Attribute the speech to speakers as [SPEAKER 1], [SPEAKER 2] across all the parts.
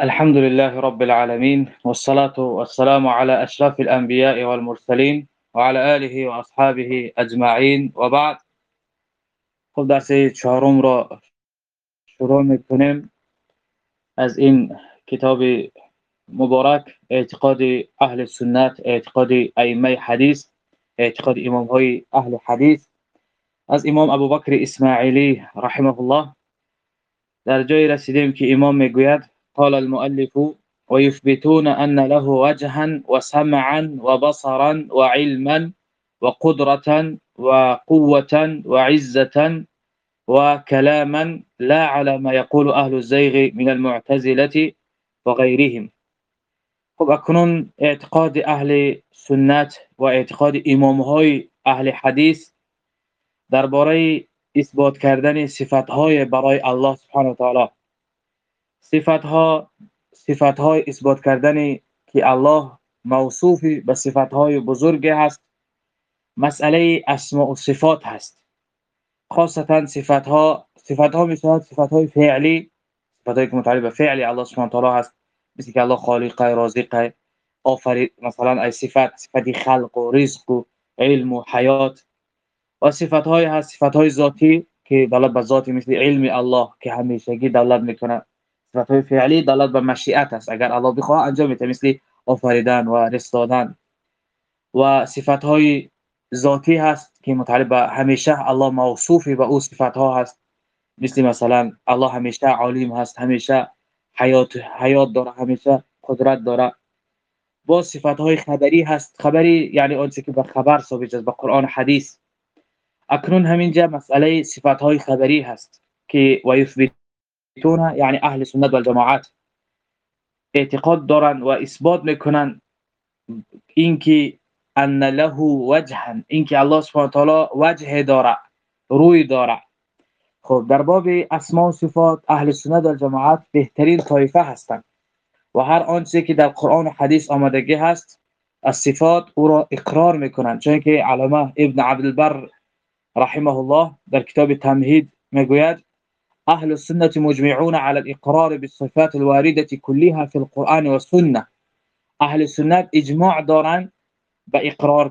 [SPEAKER 1] الحمد لله رب العالمين والصلاة والسلام على أشرف الأنبياء والمرسلين وعلى آله وأصحابه أجمعين. وبعد خب درس چهارم را شروع میکنیم. از این کتاب مبارک اعتقاد أهل سنت اعتقاد ائمه حدیث اعتقاد امام های أهل حدیث. از امام ابوبکر اسماعیلی رحمه الله در جای رسیدیم که امام میگوید قال المؤلف ويثبتون أن له وجها وسمعا وبصرا وعلما وقدرة وقوة وعزة وكلاما لا على ما يقول أهل الزيغ من المعتزلة وغيرهم. خب اکنون اعتقاد أهل سنت و اعتقاد امام های أهل حدیث دربارة إثبات کردن صفت های برای الله سبحانه و تعالی. صفت ها صفت های اثبات کردن که الله موصوف به صفت های بزرگ هست. مسئله اسماء و صفات هست. خاصتا صفت ها صفت ها می‌شود صفت های فعلی صفت های که متعلق به فعل الله سبحانه تعالی هست. مثل که الله خالق رازق آفرید مثلا ای صفت صفت خلق و رزق و علم و حیات. و صفت های هست صفت های ذاتی که دلالت به ذاتی مثل علم الله که همیشگی دلالت می‌کنه صفت های فعلی دلالت به مشیت است. اگر الله بخواه انجام میده مثل آفریدن و رزق دادن و صفت های ذاتی هست که متعلق به همیشه الله موصوف به او صفت ها هست. مثل مثلا الله همیشه عالم هست همیشه حیات حیات داره همیشه قدرت داره. با صفت های خبری هست. خبری یعنی آنچه که به خبر ثابت است به قرآن حدیث. اکنون همینجا مسئله صفت های خبری هست که و یثبتون یعنی أهل سنت و الجماعت اعتقاد دارن و اثبات میکنن اینکه ان له وجها اینکه الله سبحانه و تعالی وجه داره روی داره. خب در باب اسماء و صفات أهل سنت و جماعت بهترین طایفه هستند و هر آنچه که در قرآن و حدیث آمدگی هست از صفات أو را اقرار میکنند. چون که علامه ابن عبدالبر رحمه الله در کتاب تمهید میگوید أهل السنة مجمعون على الإقرار بالصفات الواردة كلها في القرآن والسنة. أهل سنت إجماع دارند به إقرار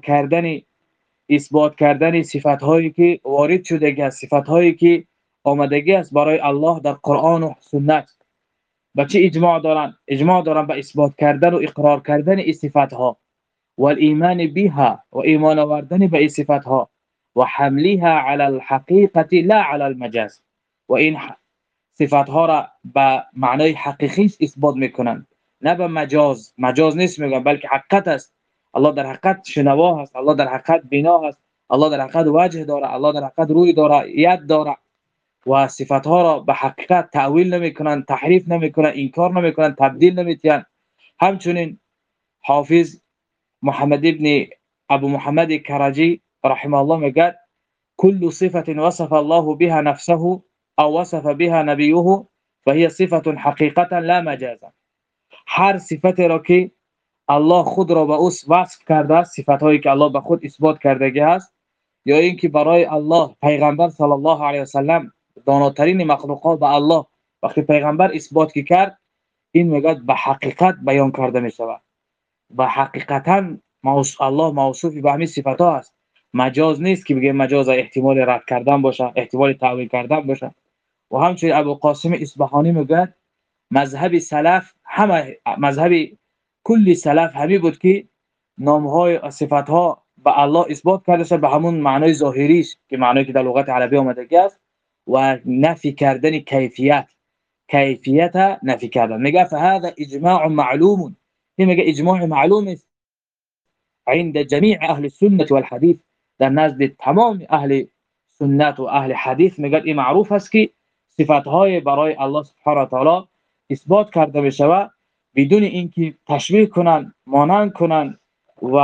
[SPEAKER 1] إثبات کردن صفات که وارد شده صفات که آمدگی است برای الله در قرآن و سنت به چه اجماع دارن؟ اجماع دارن به إثبات کردن و إقرار کردن این صفات ها و الایمان بها و ایمان آوردن به این ها و حملها على الحقیقة لا على المجاز. و این صفات ها را به معنای حقیقی اثبات می‌کنند. نه به مجاز. مجاز نیست میگن بلکه حقیقت است. الله در حقیقت شنوا هست الله در حقیقت بینا هست الله در حقیقت وجه داره الله در حقیقت روی داره ید داره. و صفات ها را به حقیقت تعویل نمی‌کنن تحریف نمی‌کنن انکار نمی‌کنن تبدیل نمیتین همچنین حافظ محمد ابن ابو محمد کرجی رحمه الله میگه كل صفه وصف الله بها نفسه او وصف بها نبيه فهي صفه حقيقه لا مجازا هر صفت را که الله خود را به او وصف کرده صفات هایی که الله به خود اثبات کرده است یا اینکه برای الله پیغمبر صلی الله علیه و سلم داناترین مخلوقات به الله وقتی پیغمبر اثبات کی کرد این میگه به حقیقت بیان کرده می شود به حقیقتا الله موصوف به همین صفات ها است مجاز نیست که بگه مجاز احتمال رد کردن باشه احتمال تأویل کردن باشه. و همچنین ابو قاسم اصبهانی میگه مذهب سلف همه مذهب کلی سلف همی بود که نام های صفات ها به الله اثبات کرده به همون معنای ظاهریش که معنایی که در لغت عربی آمده است و نفی کردن کیفیت. کیفیت نفی کردن. میگه فهذا اجماع معلوم. این میگه اجماع معلوم است. عند جميع اهل السنه والحديث در نزد تمام اهل سنت و اهل حدیث میگه این معروف است که صفات های برای الله سبحانه و تعالی اثبات کرده بشه بدون اینکه تشبیه کنن مانند کنن و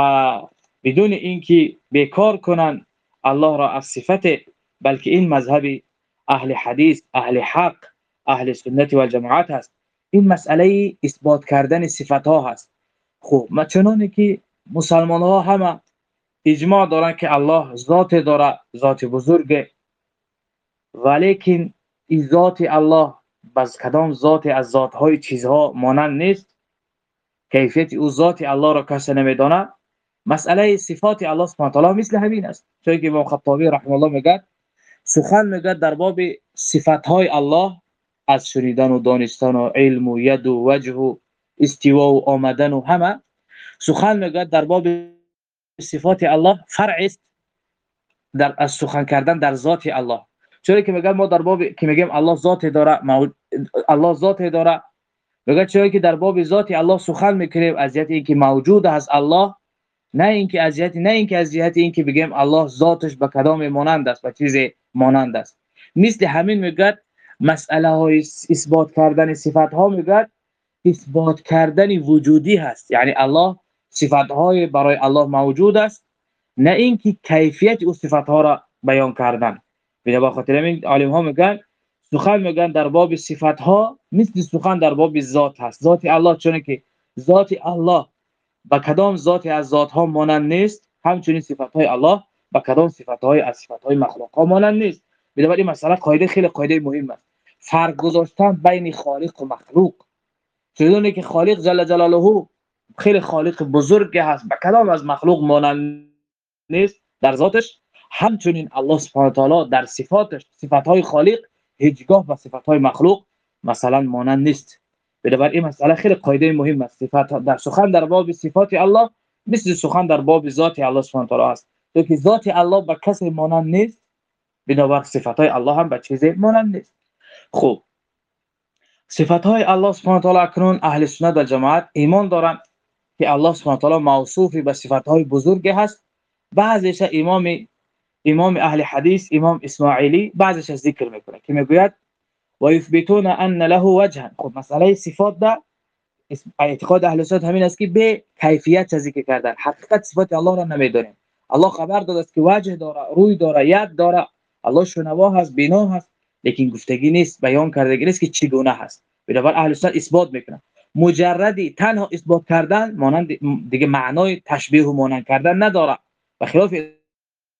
[SPEAKER 1] بدون اینکه بیکار کنن الله را از صفت بلکه این مذهب اهل حدیث اهل حق اهل سنت و جماعت هست این مسئله اثبات کردن صفت ها هست. خب ما چنانه که مسلمان ها همه اجماع دارن که الله ذات داره ذات بزرگ ولیکن این ذات الله بس کدام ذات از ذاتهای چیزها مانند نیست؟ کیفیت او ذات الله را کسی نمی‌داند؟ مسئله صفات الله سبحانه تعالی مثل همین است. چون که امام خطابی الله میگه سخن میگه در باب صفات های الله از شنیدن و دانستن و علم و ید و وجه و استوا و آمدن و همه. سخن میگه در باب صفات الله فرع است در از سخن کردن در ذات الله. چرا که میگم ما در باب که میگیم الله ذات داره الله ذات داره. میگه چرا که در باب ذات الله سخن می‌کنیم از جهت اینکه موجود هست الله نه اینکه از جهت نه اینکه از جهت اینکه بگیم الله ذاتش به کدام مانند است و چیز مانند است. مثل همین میگه مسئله های اثبات کردن صفات ها میگه اثبات کردن وجودی هست. یعنی الله صفات های برای الله موجود است نه اینکه کیفیت او صفات ها را بیان کردن. بنا با خاطر این عالم ها میگن سخن میگن در باب صفات ها مثل سخن در باب ذات هست. ذات الله چون که ذات الله با کدام ذات از ذات ها مانند نیست همچنین صفات های الله با کدام صفات های از صفات های مخلوق ها مانند نیست. بنابراین این مسئله قاعده خیلی قاعده مهم است. فرق گذاشتن بین خالق و مخلوق. چون که خالق جل جلاله خیلی خالق بزرگ هست با کدام از مخلوق مانند نیست در ذاتش همچنین الله سبحانه تعالی در صفاتش صفات خالق هیچگاه با صفات مخلوق مثلا مانند نیست. بنابر این مسئله خیلی قاعده مهم است. صفات در سخن در باب صفات الله مثل سخن در باب ذات الله سبحانه تعالی است. تو که ذات الله به کسی مانند نیست بنابر صفات الله هم به چیزی مانند نیست. خوب صفات الله سبحانه تعالی اکنون اهل سنت و جماعت ایمان دارند که الله سبحانه تعالی موصوف به صفات های بزرگ هست. بعضیش امام امام اهل حدیث امام اسماعیلی بعضش ذکر می‌کنه که می‌گوید و یثبتون ان له وجها. خب مسئله صفات ده اعتقاد اهل سنت همین است که به کیفیت ذکر کردن. حقیقت صفات الله را نمی‌دونیم الله خبر داده است که وجه داره روی داره ید داره. الله شنوا هست بینا هست. لیکن گفتگی نیست بیان کردگی نیست که چگونه هست. بنابر اهل سنت اثبات می‌کنن. مجردی تنها اثبات کردن مانند دیگه معنای تشبیه و مانند کردن نداره. و خلاف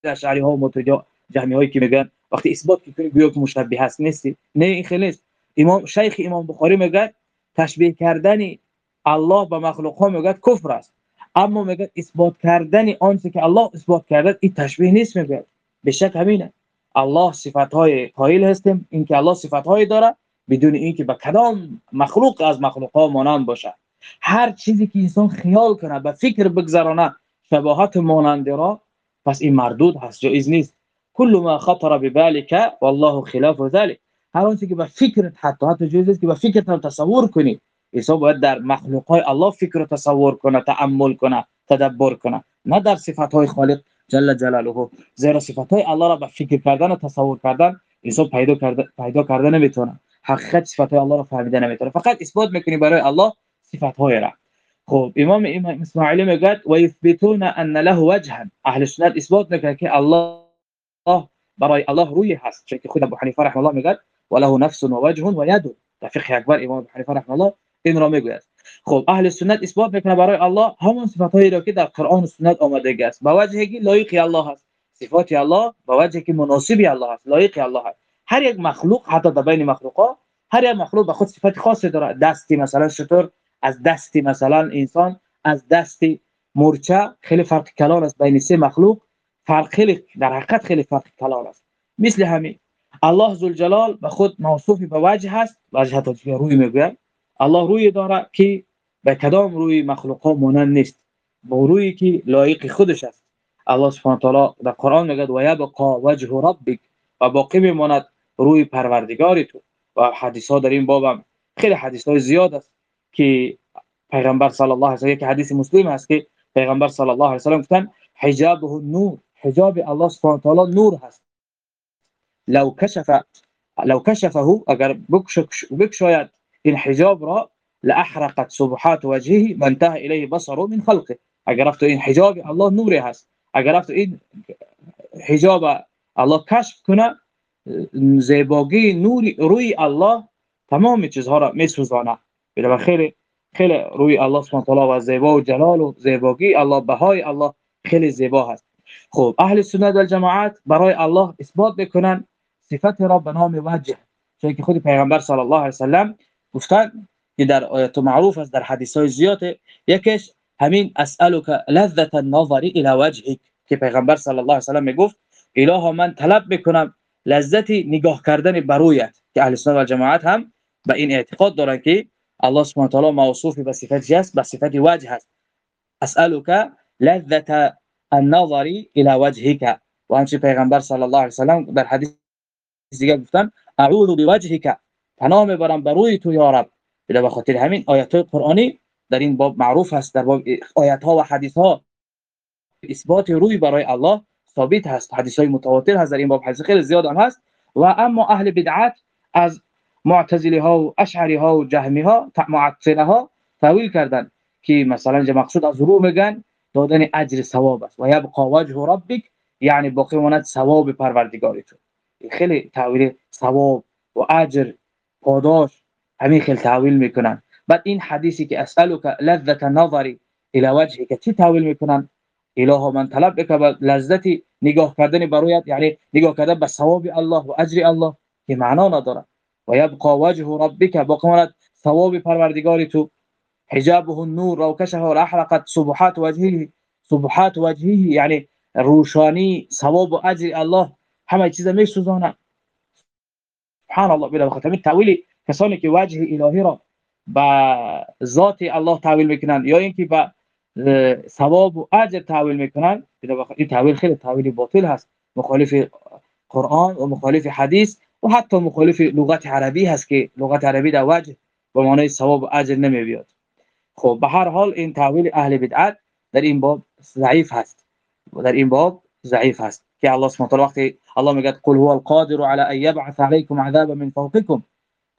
[SPEAKER 1] اشعری ها و مترجم جهمی هایی که میگن وقتی اثبات کنی گویا که مشبه هست نیستی. نه این خیلی نیست. امام شیخ امام بخاری میگه تشبیه کردن الله با مخلوق ها میگه کفر است. اما میگه اثبات کردن آنچه که الله اثبات کرده این تشبیه نیست میگه. به شک همینه. الله صفات های قائل هستیم. اینکه الله صفات های داره بدون اینکه به کدام مخلوق از مخلوق ها مانند باشه. هر چیزی که انسان خیال کنه به فکر بگذرانه شباهت مانند را پس این مردود هست جایز نیست. کل ما خطر ببالك والله خلاف ذلك هر آنچه که به فکر حتی حتی جایز است که به فکر تصور کنی. ایسا باید در مخلوق های الله فکر تصور کنه تأمل کنه تدبر کنه. نه در صفات های خالق جل جلاله. زیرا صفات های الله را به فکر کردن و تصور کردن ایسا پیدا کرده پیدا کرده نمی‌تونه. حقیقت صفات های الله را فهمیده نمی‌تونه. فقط اثبات می‌کنی برای الله صفات های را. خب امام اسماعیلی میگه و یثبتون ان له وجها. أهل سنت اثبات میکنه که الله برای الله روی هست. چون که خود ابو حنیفه رحمه الله میگه وله نفس و وجه و ید. در فقه اکبر امام ابو حنیفه رحمه الله این را میگوید. خب أهل سنت اثبات میکنه برای الله همون صفات هایی را که در قرآن و سنت آمده است. با وجهی که لایق الله است صفات الله با وجهی که مناسب الله است لایق الله است هر یک مخلوق حتی در بین مخلوقات هر یک مخلوق به خود صفات خاصی داره دستی مثلا شطور از دستی مثلا انسان از دستی مرچه خیلی فرق کلان است بین سه مخلوق. فرق خیلی در حقیقت خیلی فرق کلان است. مثل همین الله ذوالجلال به خود موصوف به وجه هست. وجه حتی روی می‌گوید. الله روی داره که به کدام روی مخلوق ها مانند نیست. با روی که لایق خودش است. الله سبحانه تعالی در قرآن میگه و یبقى وجه ربک و باقی میماند روی پروردگار تو. و حدیث ها در این باب خیلی حدیث های زیاد است. که پیغمبر صلی الله علیه و آله که حدیث مسلم است که پیغمبر صلی الله علیه و آله گفتن حجابه نور حجاب الله سبحانه و تعالی نور هست. لو کشف لو کشفه اگر بکشاید این حجاب را لأحرقت صبحات وجهه ما انتهى الیه بصره من خلقه. اگر رفت این حجاب الله نوری هست. اگر رفت این حجاب الله کشف کنه زیباگی نوری روی الله تمام چیزها را میسوزانه. بلا خیلی خیلی روی الله سبحانه و زیبا و جلال و زیباگی الله بهای الله خیلی زیبا هست. خب أهل سنت و جماعت برای الله اثبات بکنن صفت را به نام وجه. چون که خود پیغمبر صلی الله علیه و سلم گفتن که در آیات معروف است در حدیث های زیاد یکیش همین اسألک لذت النظر إلى وجهك که پیغمبر صلی الله علیه و سلم میگفت اله من طلب میکنم لذت نگاه کردن برویت که أهل سنت و جماعت هم به این اعتقاد دارن که الله سبحانه و تعالی موصوف به صفت است به صفت وجه است اسالک لذت النظر إلى وجهك. و همچنین پیغمبر صلی الله علیه و سلم در حدیث دیگه گفتن أعوذ بوجهك. پناه میبرم بر روی تو یا رب. به خاطر همین آیات قرآنی در این باب معروف است در باب آیات ها و حدیث ها اثبات روی برای الله ثابت هست. حدیث های متواتر هست در این باب حدیث خیلی زیاد هم هست. و اما أهل بدعت از معتزله ها و اشعری ها و جهمی ها معطله ها تاویل کردن که مثلا مقصود از رو میگن؟ دادن اجر ثواب است. و یبقى وجه ربک یعنی باقی ماند ثواب پروردگار تو خیلی تعویل ثواب و اجر پاداش همین خیلی تعویل می‌کنن. بعد این حدیثی که اسالک لذت نظری الى وجهك چی تعویل می‌کنن؟ اله من طلب بک لذتی نگاه کردن برایت یعنی نگاه کردن به ثواب الله و اجر الله که معنا نداره و وجه ربک باقی ثواب پروردگار تو. حجابه النور و کشه و احرقت صبحات وجهه. صبحات وجهه یعنی روشانی ثواب و اجر الله. همه چیز میسوزانه. سبحان الله بلا بخاطر همین تعویل کسانی که وجه الهی را با ذات الله تعویل می‌کنن یا اینکه با ثواب و اجر تعویل می‌کنن این تعویل خیلی تعویل باطل هست. مخالف قرآن و مخالف حدیث و حتی مخالف لغت عربی هست که لغت عربی در وجه به معنای ثواب و اجر نمی بیاد خب به هر حال این تعویل اهل بدعت در این باب ضعیف هست. و در این باب ضعیف هست که الله سبحانه و وقتی الله میگه قل هو القادر على ان يبعث عليكم عذابا من فوقكم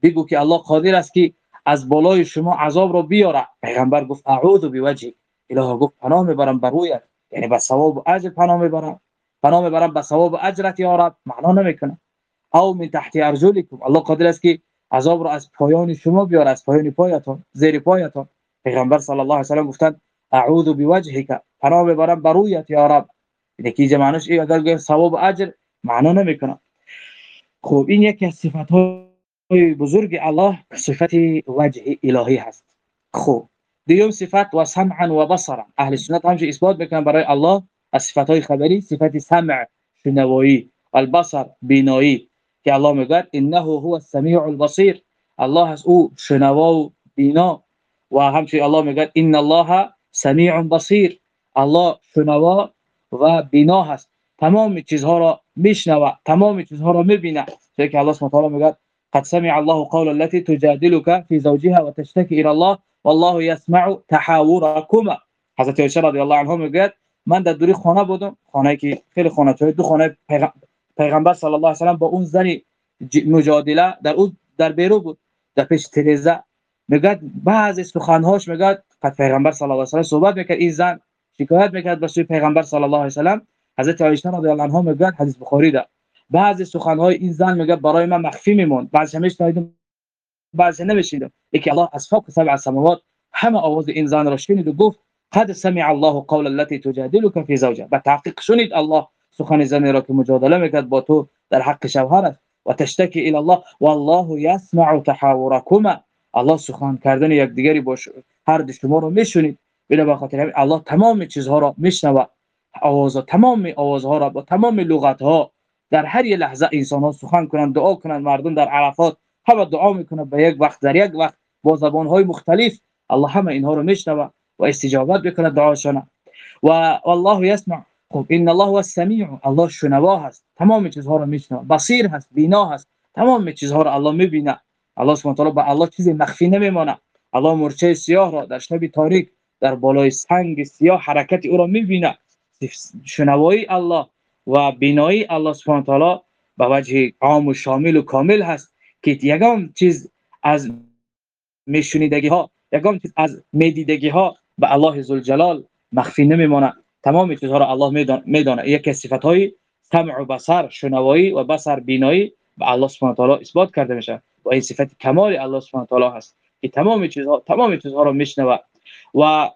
[SPEAKER 1] بگو که الله قادر است که از بالای شما عذاب رو بیاره. پیغمبر گفت اعوذ بوجهی. اله گفت پناه می‌برم بر رویت. یعنی به ثواب و اجر پناه می‌برم. پناه می‌برم به ثواب و اجرت یا رب. معنا نمی‌کنه. آو من تحت ارجلکم الله قادر است که عذاب رو از پایان شما بیاره از پایان پایتون زیر پایتون پیغمبر صلی الله علیه و سلم گفتن اعوذ بوجهک پناه میبرم بر رویت یا رب. یکی معنیش این اگر ثواب و اجر معنا نمیکنه. خب این یکی از صفات بزرگ الله صفت وجه الهی هست. خب دیوم صفت و سمعا و بصرا أهل سنت همچه اثبات میکنن برای الله از صفات های خبری صفت سمع شنوایی البصر بینایی. که الله میگه إنه هو السمیع البصیر الله أو شنوا و بینا و همچنین الله میگه إن الله سمیع بصیر الله شنوا و بینا هست. تمام چیزها را میشنوه. تمام چیزها را میبینه. چون که الله سبحانه میگه قد سمع الله قول التي تجادلك في زوجها وتشتكي إلى الله والله يسمع تحاوركما. حضرت عایشه رضی الله عنها میگه من در دوری خانه بودم. خانه که خیلی خانه دو خانه پیغمبر صلی الله علیه و با اون زنی مجادله در اون در بیرو بود. در پیش تلویزیون میگه بعضی سخنهاش میگه قد پیغمبر صلی الله علیه و صحبت می‌کرد. این زن شکایت می‌کرد به سوی پیغمبر صلی الله علیه و سلم حضرت عایشه رضی الله عنها میگه حدیث بخاری ده. بعضی سخنهای این زن میگه برای من مخفی میموند. بعضی همیش شنیدم بعضی نمیشیدم یکی الله از فوق سبع سماوات همه آواز این زن را شنید و گفت قد سمع الله قول التي تجادلك في زوجها. به شنید الله سخن زنی را که مجادله می‌کرد با تو در حق شوهرش و تشتکی الى الله والله يسمع تحاوركما الله سخن کردن یک دیگری با هر دو شما رو میشنید. بلا به خاطر الله تمام چیزها را میشنوه. آواز تمام آوازها را با تمام لغت ها در هر یه لحظه انسان ها سخن کنند دعا کنند مردم در عرفات همه دعا می‌کنه به یک وقت در یک وقت با زبان های مختلف الله همه اینها رو میشنوه و استجابت بکنه دعاشون و والله يسمع خب ان الله هو السميع الله شنوا هست تمام چیزها رو میشنوه. بصیر هست بینا هست تمام چیزها رو الله می‌بینه. الله سبحانه و تعالی به الله چیزی مخفی نمیمونه الله مرچه سیاه را در شب تاریک در بالای سنگ سیاه حرکت او را می‌بینه. شنوایی الله و بینایی الله سبحانه تعالی به وجه عام و شامل و کامل هست که یگام چیز از میشنیدگی ها یگام چیز از میدیدگی ها به الله ذوالجلال مخفی نمیمونه تمام چیزها را الله میدانه. یکی از صفات های سمع و بصر شنوایی و بصر بینایی به الله سبحانه تعالی اثبات کرده میشه. و این صفت کمال الله سبحانه تعالی هست که تمام چیزها تمام چیزها را میشنوه. و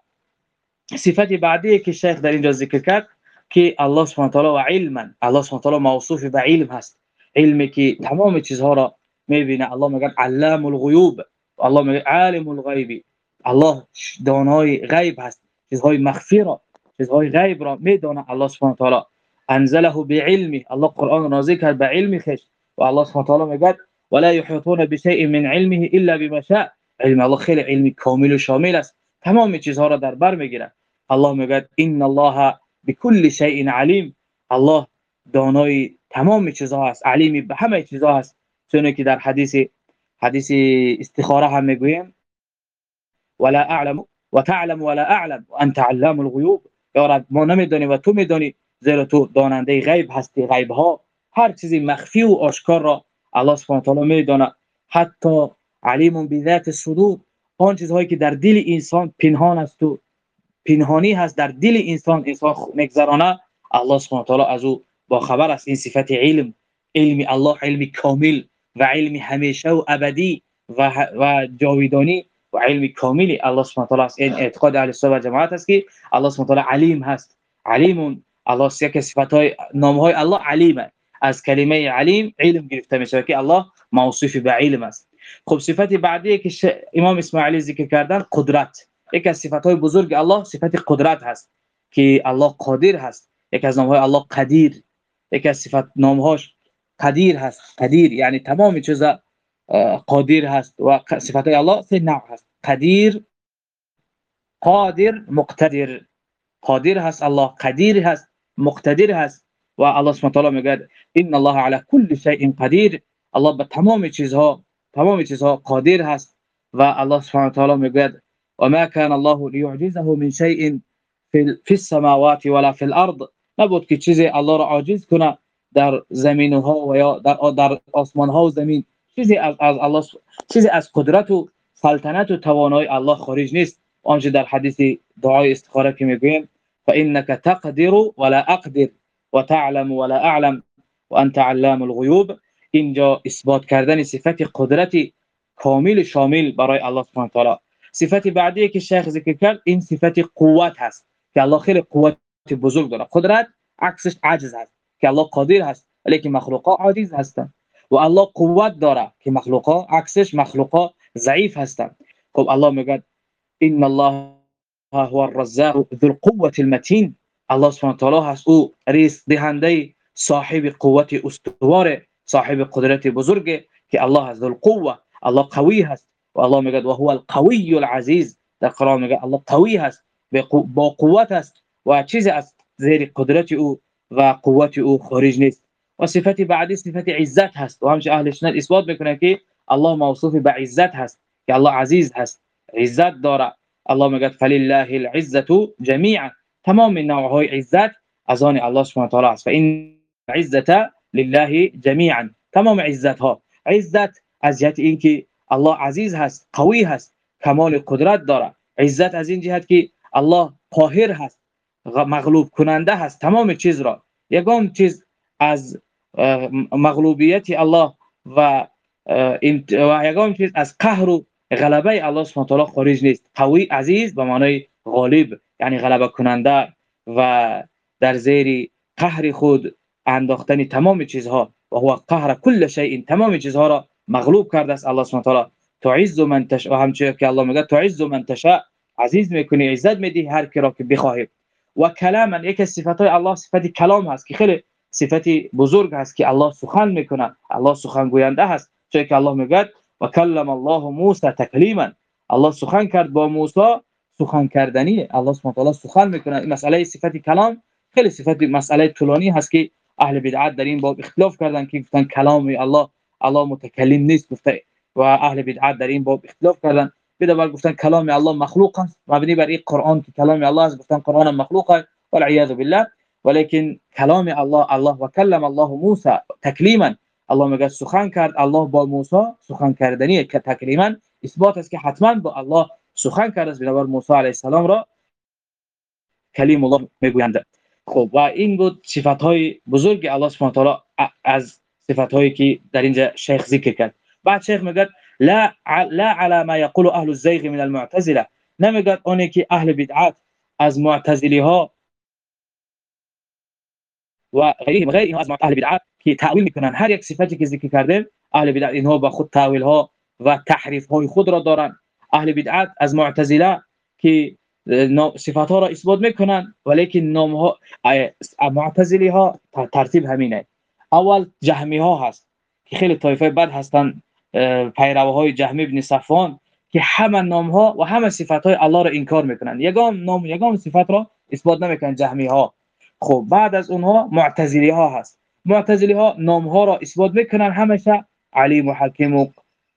[SPEAKER 1] صفت بعدی که شیخ در اینجا ذکر کرد که الله سبحانه و تعالی و علما الله سبحانه و تعالی موصوف به علم هست. علمی که تمام چیزها را می‌بینه. الله میگه علام الغیوب. الله میگه عالم الغیب الله دانای غیب هست. چیزهای مخفی را چیزهای غیب را میدونه الله سبحانه تعالی انزله بعلمه الله قرآن نازل کرد به علم خش و الله سبحانه تعالی میگه ولا يحيطون بشيء من علمه الا بما شاء. علم الله خیلی علمی کامل و شامل است. تمام چیزها را در بر میگیره الله میگه ان الله بكل شيء علیم. الله دانای تمام چیزها است. علیم به همه چیزها است. چون که در حدیث حدیث استخاره هم میگویم ولا اعلم وتعلم ولا اعلم وانت علام الغیوب. یا رب ما نمی‌دونی و تو می‌دونی زیرا تو داننده غیب هستی غیب ها هر چیزی مخفی و آشکار را الله سبحانه و تعالی می‌دونه حتی علیم بذات الصدور آن چیزهایی که در دل انسان پنهان است و پنهانی هست در دل انسان انسان مگذرانه الله سبحانه و از او با خبر است. این صفت علم علم الله علم کامل و علم همیشه و ابدی و و جاویدانی و علم کاملی الله سبحانه تعالی است. این اعتقاد اهل سنت و جماعت است که الله سبحانه تعالی علیم هست. علیم الله یک صفات های نام های الله علیم از کلمه علیم علم گرفته میشه که الله موصوف به علم است. خب صفت بعدی که امام اسماعیلی ذکر کردن قدرت. یک از صفات های بزرگ الله صفت قدرت هست که الله قادر هست. یک از نام های الله قدیر. یک از صفات نام هاش قدیر هست. قدیر یعنی تمام چیزا قادر هست و صفات الله سه نوع هست. قدیر قادر مقتدر. قادر هست الله قدیر هست مقتدر هست و الله سبحانه تعالی میگه ان الله على كل شيء قدیر الله به تمام چیزها تمام چیزها قادر هست و الله سبحانه تعالی میگه و ما كان الله ليعجزه من شيء في السماوات ولا في الأرض. نبود که چیزی الله را عاجز کنه در زمین ها و یا در در آسمان ها و زمین. چیزی از از الله چیزی از قدرت و سلطنت و توانایی الله خارج نیست. آنچه در حدیث دعای استخاره که می‌گویم فانك تقدر ولا اقدر وتعلم ولا اعلم وانت علام الغیوب اینجا اثبات کردن صفت قدرت کامل شامل برای الله سبحانه تعالی. صفت بعدی که شیخ ذکر کرد این صفت قوت هست که الله خیلی قوت بزرگ داره. قدرت عکسش عجز هست که الله قادر هست ولی مخلوقا عاجز هستند و الله قوت داره که مخلوقا عکسش مخلوقا ضعیف هستند خب الله میگه ان الله هو الرزاق ذو القوة المتين الله سبحانه وتعالى هست. أو رزق دهنده صاحب قوت استوار صاحب قدرت بزرگ که الله ذو القوة. الله قوی هست. و الله میگه و هو القوی العزیز. در قرآن میگه الله قوی هست با قوت است و چیزی از زیر قدرت أو و قوت أو خارج نیست. و صفت بعدی صفت عزت هست. و همچه أهل سنت اثبات میکنه که الله موصوف به عزت هست. که الله عزیز هست. عزت داره. الله میگه فلله العزه جميعا تمام نوع های عزت از آن الله سبحانه و تعالی است. و این عزت لله جميعا تمام عزت ها عزت از جهت اینکه الله عزیز هست قوی هست کمال قدرت داره. عزت از این جهت که الله قاهر هست مغلوب کننده هست. تمام چیز را. یگان چیز از مغلوبیت الله و و یگان چیز از قهر و غلبه الله سبحانه تعالی خارج نیست. قوی عزیز به معنای غالب یعنی غلبه کننده و در زیر قهر خود انداختن تمام چیزها. و هو قهر کل شیء تمام چیزها را مغلوب کرده است الله سبحانه تعالی. تعز من تشاء. همچنین که الله میگه تعز من تشاء. عزیز می‌کنی عزت میدی هر کی را که بخواهی. و کلاما یک از صفات الله صفت کلام هست که خیلی صفت بزرگ هست که الله سخن می‌کنه. الله سخن گوینده هست. چون که الله میگه و کلم الله موسی تکلیما. الله سخن کرد با موسی سخن کردنی. الله سبحانه و تعالی سخن می‌کنه. این مسئله صفت کلام. خیلی صفت مسئله طولانی هست که اهل بدعت در این باب اختلاف کردن که گفتن کلام الله الله متکلم نیست گفته. و اهل بدعت در این باب اختلاف کردن. بده گفتن کلام الله مخلوق است. مبنی بر این قرآن که کلام الله است. گفتن قرآن مخلوق است. والعیاذ بالله. ولكن کلام الله الله و کلم الله موسی تکلیما الله میگه سخن کرد؟ الله با موسی سخن کردنی که تکلیما. اثبات است که حتما با الله سخن کرد است بنابر موسی علیه السلام را. کلیم الله میگویند خب و این بود صفات های بزرگ الله سبحانه تعالی از صفات هایی که در اینجا شیخ ذکر کرد. بعد شیخ میگه لا لا على ما يقول أهل الزيغ من المعتزله. نمیگه اونی که أهل بدعت از معتزلی ها و غیرهم غیرهم از اهل بدعت که تعویل می‌کنن. هر یک صفتی که ذکر کردیم اهل بدعت اینها با خود تعویل ها و تحریف های خود را دارن. اهل بدعت از معتزله که صفات ها را اثبات می‌کنن ولیکن نام ها معتزلی ها ترتیب همینه. اول جهمی ها هست که خیلی طایفه بد هستن پیروهای جهمی ابن صفوان که همه نام ها و همه صفات های الله را انکار می‌کنن. یگام نام یگام صفات را اثبات نمی‌کنن جهمی ها خب بعد از اونها معتزلی ها هست. معتزلی ها نام ها را اثبات می‌کنن همیشه علیم و حکیم و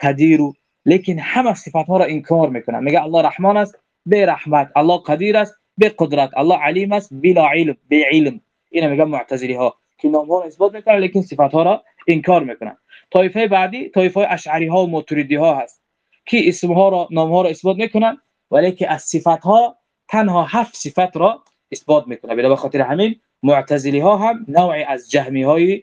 [SPEAKER 1] قدیر و لیکن همه صفات ها را انکار می‌کنن. میگه الله رحمان است به رحمت. الله قدیر است به قدرت. الله علیم است بلا علم به علم. اینا میگه معتزلی ها که نام ها را اثبات می‌کنن لیکن صفات ها را انکار می‌کنن. طایفه بعدی طایفه اشعری ها و ماتریدی ها هست که اسم ها را نام ها را اثبات می‌کنن. ولی که از صفات ها تنها هفت صفت را اثبات می‌کنه. به خاطر همین معتزلی ها هم نوعی از جهمی های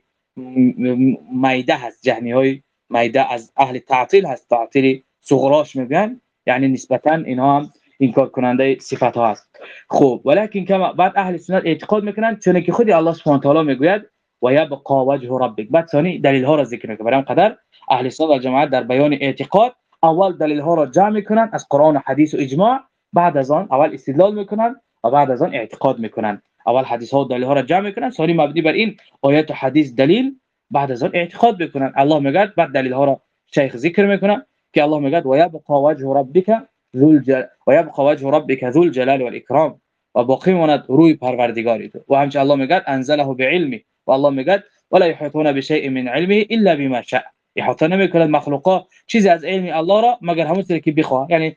[SPEAKER 1] میده هست. جهمی های میده از اهل تعطیل هست. تعطیل صغراش میگن. یعنی نسبتا اینها هم انکار کننده صفات ها هست. خوب ولیکن کما بعد اهل سنت اعتقاد می‌کنن چون که خودی الله سبحانه و تعالی می‌گوید و یبقى وجه ربک. بعد ثانی دلیل ها را ذکر می‌کنه. برای قدر اهل سنت و جماعت در بیان اعتقاد اول دلیل ها را جمع می‌کنن از قرآن و حدیث و اجماع بعد از آن اول استدلال می‌کنن و بعد از آن اعتقاد می‌کنن. اول حدیث ها و دلیل ها را جمع می‌کنن ثانی مبنی بر این آیات و حدیث دلیل. بعد از آن اعتقاد بکنن الله میگه بعد دلیل ها را شیخ ذکر می‌کنه که الله میگه و یبقى وجه ربک ذو الجلال و یبقى وجه ربک ذو الجلال والاکرام و باقی ماند روی پروردگاری تو و همچنین الله میگه انزله بعلمه و الله میگه ولا يحيطون بشيء من علمه الا بما شاء احاطه نمی‌کنه مخلوقات چیزی از علم الله را مگر همون چیزی که بخواه. یعنی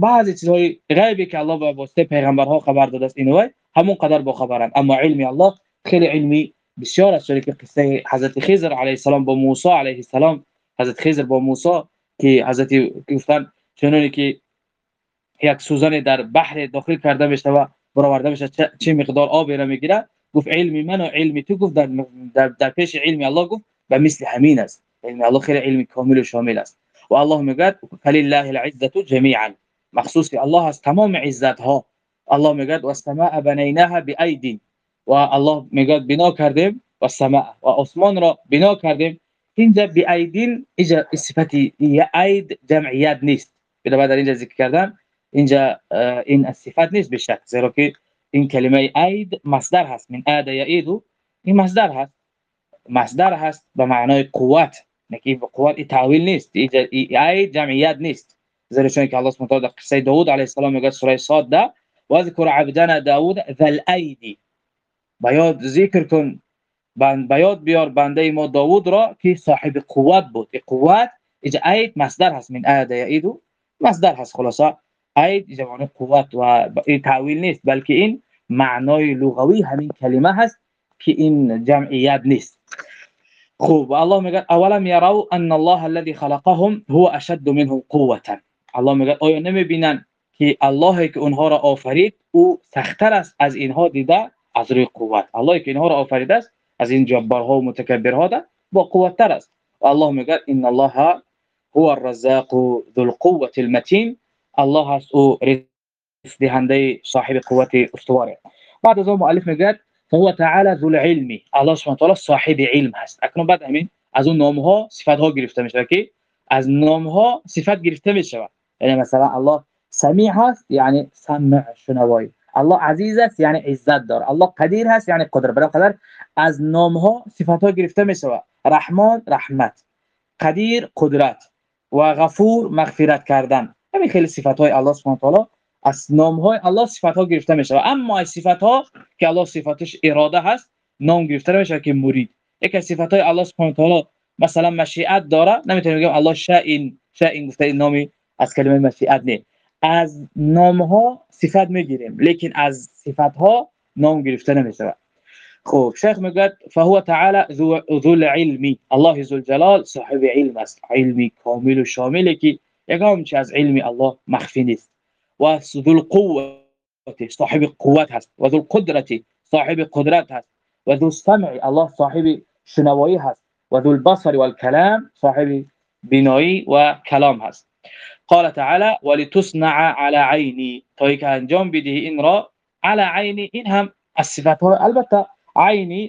[SPEAKER 1] بعضی چیزهای غیبی که الله به واسطه پیغمبرها خبر داده است اینو همون قدر با خبرن. اما علم الله خیلی علمی بسیار است. که قصه حضرت خضر علیه السلام با موسی علیه السلام. حضرت خضر با موسی که حضرت گفتن چنانی که یک سوزن در بحر داخل کرده بشه و برآورده بشه چه مقدار آب را می‌گیره؟ گفت علمی من و علمی تو گفت در, در, در پیش علمی الله گفت به مثل همین است. علم الله خیلی علم کامل و شامل است. و الله میگه فلله العزه جميعا. مخصوص الله است تمام عزت ها الله میگه و السماء بنيناها بايد. و الله میگه بنا کردیم و سماء و آسمان را بنا کردیم اینجا بايدین اینجا صفتی اید جمعیت نیست به بعد اینجا ذکر کردم اینجا این صفت نیست به شک زیرا که این کلمه اید مصدر هست من اید یعید این مصدر هست مصدر هست به معنای قوت به قوت تعویل نیست اید جمعیت نیست زیرا چون که الله سبحانه و تعالی قصه داوود علیه السلام میگه سوره صاد ده و ذکر عبدنا داوود ذل ایدی بیاد ذکر کن بند بیاد بیار بنده ما داوود را که صاحب قوت بود قوت اجا اید مصدر هست من اید یعید مصدر هست خلاصا اید جمعنی قوت و این تعویل نیست بلکه این معنای لغوی همین کلمه هست که این جمعیت نیست خوب الله میگه أولم يروا أن الله الذي خلقهم هو أشد منهم قوة؟ الله میگه آیا نمیبینن که الله که اونها را آفرید أو سختتر است از اینها دیده از روی قوت. الله که اینها را آفریده است از این جبارها و متکبرها ده با قوت تر است. الله میگه إن الله هو الرزاق ذو القوة المتين الله هست أو رزق دهنده صاحب قوت استواره. بعد از اون مؤلف میگه فهو تعالی ذو العلم. الله سبحانه تعالی صاحب علم هست. اکنون بعد همین از اون نام ها صفات ها گرفته میشه. که از نام ها صفت گرفته میشه. یعنی مثلا الله سمیع هست یعنی سمع شنوایی. الله عزیز است یعنی عزت دار. الله قدیر هست یعنی قدرت. برای قدر از نام ها صفات ها گرفته میشه. رحمان رحمت. قدیر قدرت. و غفور مغفرت کردن. همین خیلی صفات های الله سبحانه تعالی از نام های الله صفات ها گرفته میشه. اما از صفات ها که الله صفاتش اراده هست نام گرفته میشه که مرید. یکی از صفات های الله سبحانه تعالی مثلا مشیت داره نمی‌تونیم بگیم الله شائن شائن گفته این نامی از کلمه مشیت نه از نام ها صفت می‌گیریم لیکن از صفت ها نام گرفته نمیشه. خب شیخ میگه فهو تعالی ذو العلم. الله ذو الجلال صاحب علم است. علمی کامل و شامل که یگام چیز از علم الله مخفی نیست. و ذو القوه صاحب قوت هست و ذو صاحب قدرت هست و ذو السمع الله صاحب شنوایی هست و ذو البصر والكلام صاحب بینایی و کلام هست. قال تعالى ولتصنع على عيني که انجام بدهی این را على عيني این هم از صفات ها البته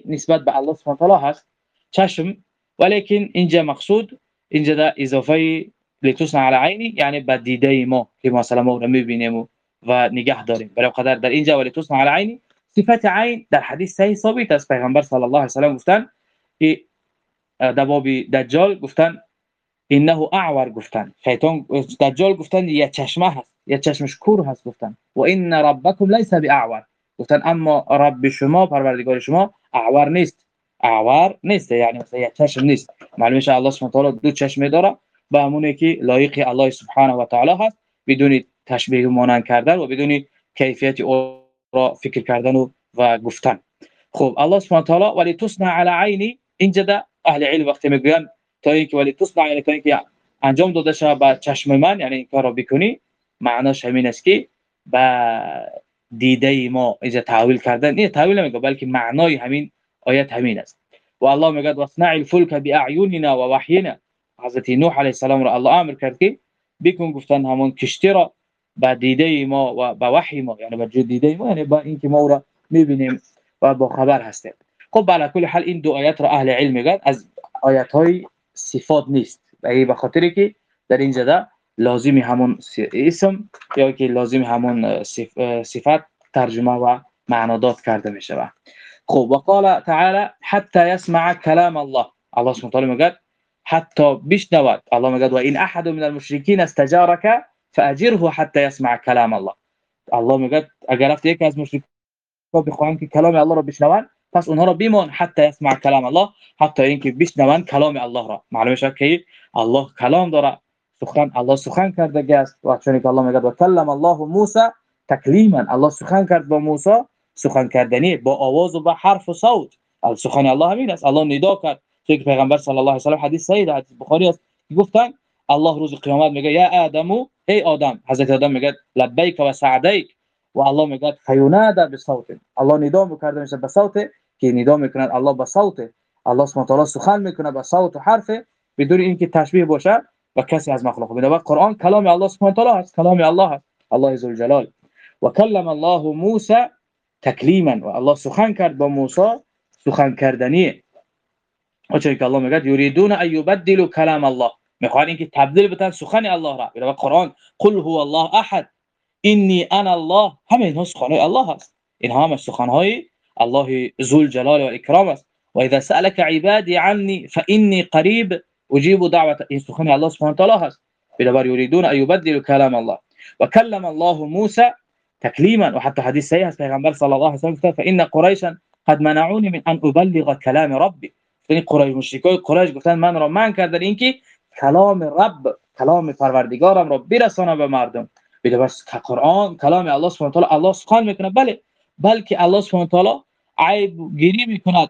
[SPEAKER 1] نسبت به الله سبحانه هست چشم ولیکن اینجا مقصود اینجا اضافه لتوسن علی عینی یعنی به دیده ما که مثلا ما رو می‌بینیم و نگه داریم. برای قدر در اینجا ولتوسن علی عینی. صفت عین در حدیث صحیح ثابت است. پیغمبر صلی الله علیه و سلم گفتن که در دجال گفتن انه اعور گفتن. شیطان دجال گفتن یه چشمه هست یه چشمش کور هست گفتن. و ان ربکم لیس باعور گفتن. اما رب شما پروردگار شما اعور نیست. اعور نیست یعنی مثلا یه چشم نیست. معلومه الله سبحانه و تعالی دو چشم داره. به همونه که لایق الله سبحانه و تعالی هست بدون تشبیه مانند کردن و بدون کیفیت او را فکر کردن و, و گفتن. خب الله سبحانه و تعالی ولی تصنع علی عینی اینجا اهل علم وقتی می‌گوین تا اینکه ولی تصنع یعنی تا اینکه انجام داده شده به چشم من یعنی این کار را بکنی معناش همین است که به دیده ما اینجا تعویل کردن. نه تعویل نمیگه بلکه معنای همین آیت همین است. و الله میگه واصنع الفلك باعیننا و وحینا حضرت نوح علیه السلام را الله أمر کرد که بکن گفتن همون کشتی را با دیده ما و با وحی ما یعنی با دیده ما یعنی با اینکه ما را میبینیم و با خبر هستیم. خب بالا کل حال این دو آیات را أهل علم میگن. از آیات های صفات نیست. به خاطر که در اینجا ده لازم همون اسم یا که لازم همون صفت ترجمه و معنادات کرده میشه خب وقال تعالى حتى يسمع كلام الله. الله سبحانه وتعالى میگه حتى بشنود الله میگه و این أحد من المشركين استجارك فأجره حتى يسمع كلام الله. الله میگه اگر یک از مشرکان بخوان که الله رو بشنون پس اونها رو بیمون حتی يسمع کلام الله حتی اینکه بشنون کلام الله را. معلومه شد که الله کلام داره. سخن الله سخن کرده است. و چون که الله میگه و کلم الله موسی تکلیما. الله سخن کرد با موسی سخن کردنی با آواز و با حرف و صوت. سخن الله همین است. الله ندا کرد. چون پیغمبر صلی الله علیه و سلم حدیث صحیح حدیث بخاری است گفتن الله روز قیامت میگه یا آدمو ای آدم حضرت آدم میگه لبیک و سعدیک و الله میگه فینادا بصوت الله ندا می‌کرده میشه به صوت که ندا می‌کند الله به صوت الله سبحانه و سخن می‌کنه به صوت و حرف بدون اینکه تشبیه باشه با کسی از مخلوق بنابراین قرآن کلام الله سبحانه و تعالی است کلام الله است الله ذوالجلال و کلم الله موسی تکلیما و الله سخن کرد با موسی سخن کردنی و که الله میگه یریدون ان یبدلوا کلام الله می‌خوان اینکه تبدیل بتن سخن الله را بنابراین قرآن قل هو الله احد انی انا الله همه اینها سخن الله است این همه سخن های الله ذوالجلال و اکرام است و اذا سالك عبادي عني فاني قريب اجيب دعوه این سخن الله سبحانه و تعالی هست بنابراین یریدون ان یبدلوا کلام الله وكلم الله موسى تكليما وحتى حديث صحيح پیغمبر صلى الله عليه وسلم فان قريشا قد منعوني من ان ابلغ كلام ربي یعنی قریش مشرکای قریش گفتن من را من کردن اینکه کلام رب کلام پروردگارم را برسانم به مردم. بس قرآن کلام الله سبحانه تعالی الله سخن می‌کنه بله بلکه الله سبحانه تعالی عیب گیری می‌کند.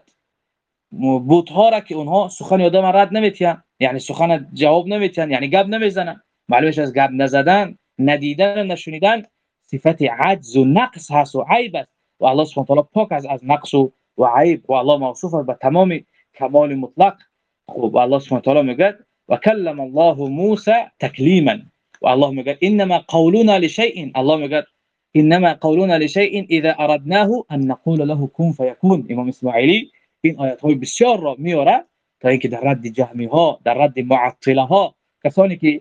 [SPEAKER 1] بوت ها را که اونها سخن آدم رد نمیتین یعنی سخن جواب نمیتین یعنی گپ نمی‌زنن. معلومش از گپ نزدن ندیدن نشونیدن صفت عجز و نقص هست و عیب است. و الله سبحانه تعالی پاک از از نقص و عیب. و الله موصوف است به تمام کمال مطلق. خب الله سبحانه و تعالی میگه و کلم الله موسی تکلیما و الله میگه إنما قولنا لشيء. الله میگه إنما قولنا لشيء إذا أردناه أن نقول له كن فيكون. إمام اسماعیلی این آیات های بسیار را میاره تا اینکه در رد جهمی ها در رد معطله ها کسانی که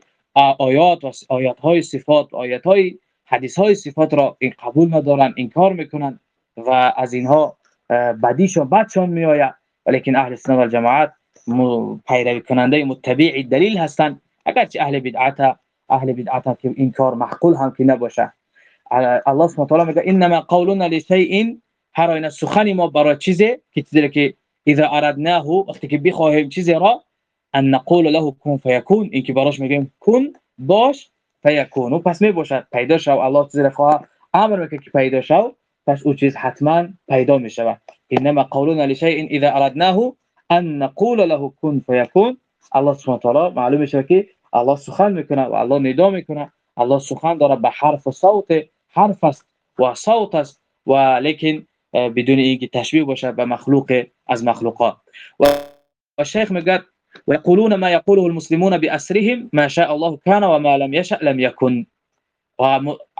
[SPEAKER 1] آیات و آیات های صفات آیات های حدیث های صفات را این قبول ندارن إنکار میکنن و از اینها بدیشون بدشون میآید. ولیکن أهل سنت و جماعت پیروی کننده متبع دلیل هستند اگرچه أهل بدعت أهل بدعت که این کار معقول هم که نباشه الله سبحانه و تعالی میگه إنما قولنا لشیء هر این سخن ما برای چیزی که چیزی که إذا أردناه وقتی که بخواهیم چیزی را أن نقول له کن فیکون این که براش میگیم کن باش فیکون و پس میباشد پیدا شو الله چیزی خواه آمر میکنه که پیدا شو پس أو چیز حتما پیدا میشه إنما قولنا لشیء إذا أردناه أن نقول له کن فیکون الله سبحانه و تعالی معلوم میشه که الله سخن میکنه و الله ندا میکنه الله سخن داره به حرف و صوت حرف است و صوت است. و لیکن بدون اینکه تشبیه باشه به مخلوق از مخلوقات. و الشيخ میگه ويقولون ما يقوله المسلمون بأسرهم ما شاء الله كان وما لم يشاء لم يكن. و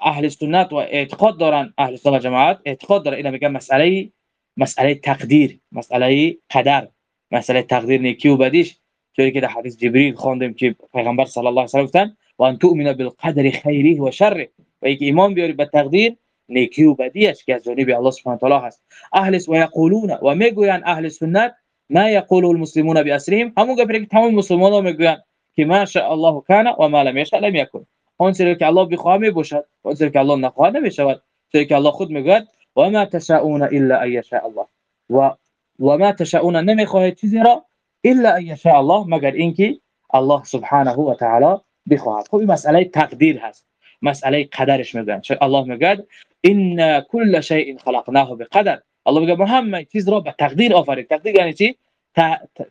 [SPEAKER 1] أهل السنت و اعتقاد دارن أهل السنت جماعت اعتقاد دارن. اینا میگن مسئله مسئله تقدیر مسئله قدر مسئله تقدیر نیکی و بدیش. چون که در حدیث جبریل خواندیم که پیغمبر صلی الله علیه و گفتن و ان تؤمن بالقدر خیره و شره. و یک ایمان بیاری به تقدیر نیکی و بدیش که از جانب الله سبحانه و تعالی هست. أهل و یقولون و میگویند أهل سنت ما یقول المسلمون باسرهم. همون گپی که تمام مسلمانان میگویند که ما شاء الله کان و ما لم یشاء لم یکن. اون چیزی که الله بخواه میباشد اون چیزی که الله نخواه نمیشود. چیزی که الله خود میگوید و ما تشاؤون الا ان یشاء الله. و و ما تشاؤون نمیخواهید چیزی را؟ الا ان یشاء الله مگر اینکه الله سبحانه و تعالی بخواهد. خب این مسئله تقدیر هست. مسئله قدرش میگن الله میگه ان كل شيء خلقناه بقدر. الله میگه همه چیز را به تقدیر آفرید. تقدیر یعنی چی؟